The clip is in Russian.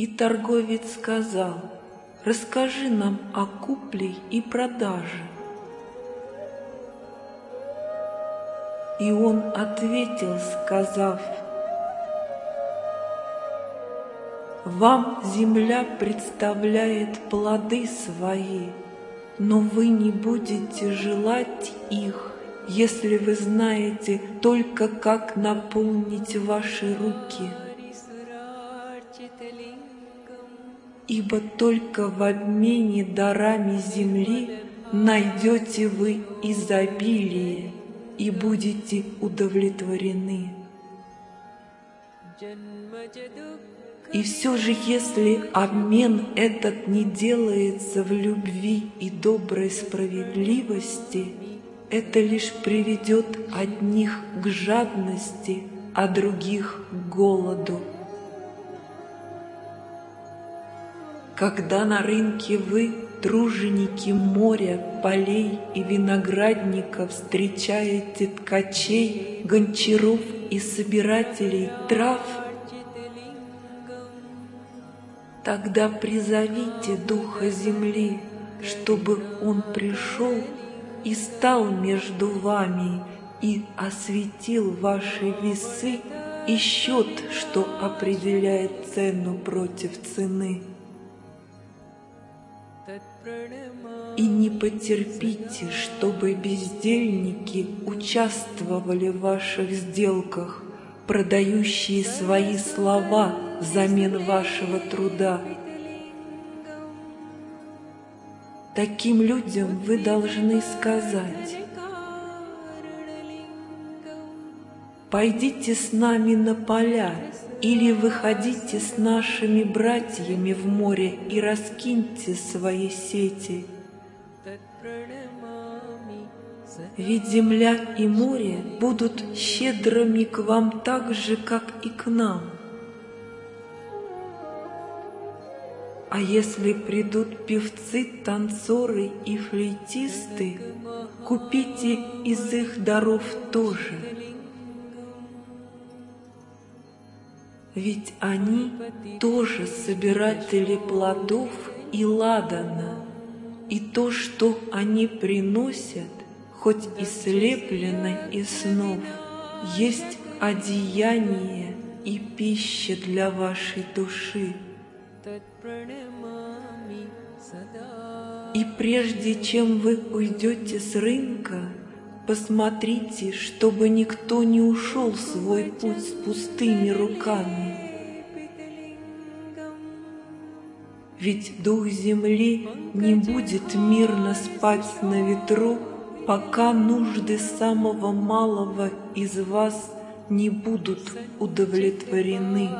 И торговец сказал, расскажи нам о купле и продаже. И он ответил, сказав, Вам земля представляет плоды свои, но вы не будете желать их, если вы знаете только, как наполнить ваши руки. Ибо только в обмене дарами земли найдете вы изобилие и будете удовлетворены. И все же, если обмен этот не делается в любви и доброй справедливости, это лишь приведет одних к жадности, а других к голоду. Когда на рынке вы, труженики моря, полей и виноградников, встречаете ткачей, гончаров и собирателей трав – Тогда призовите Духа Земли, чтобы Он пришел и стал между вами и осветил ваши весы и счет, что определяет цену против цены. И не потерпите, чтобы бездельники участвовали в ваших сделках, продающие свои слова взамен вашего труда. Таким людям вы должны сказать, «Пойдите с нами на поля, или выходите с нашими братьями в море и раскиньте свои сети». Ведь земля и море будут щедрыми к вам так же, как и к нам. А если придут певцы, танцоры и флейтисты, купите из их даров тоже. Ведь они тоже собиратели плодов и ладана, и то, что они приносят, хоть и слеплено из снов, есть одеяние и пища для вашей души. И прежде чем вы уйдете с рынка, посмотрите, чтобы никто не ушел свой путь с пустыми руками. Ведь дух земли не будет мирно спать на ветру, пока нужды самого малого из вас не будут удовлетворены.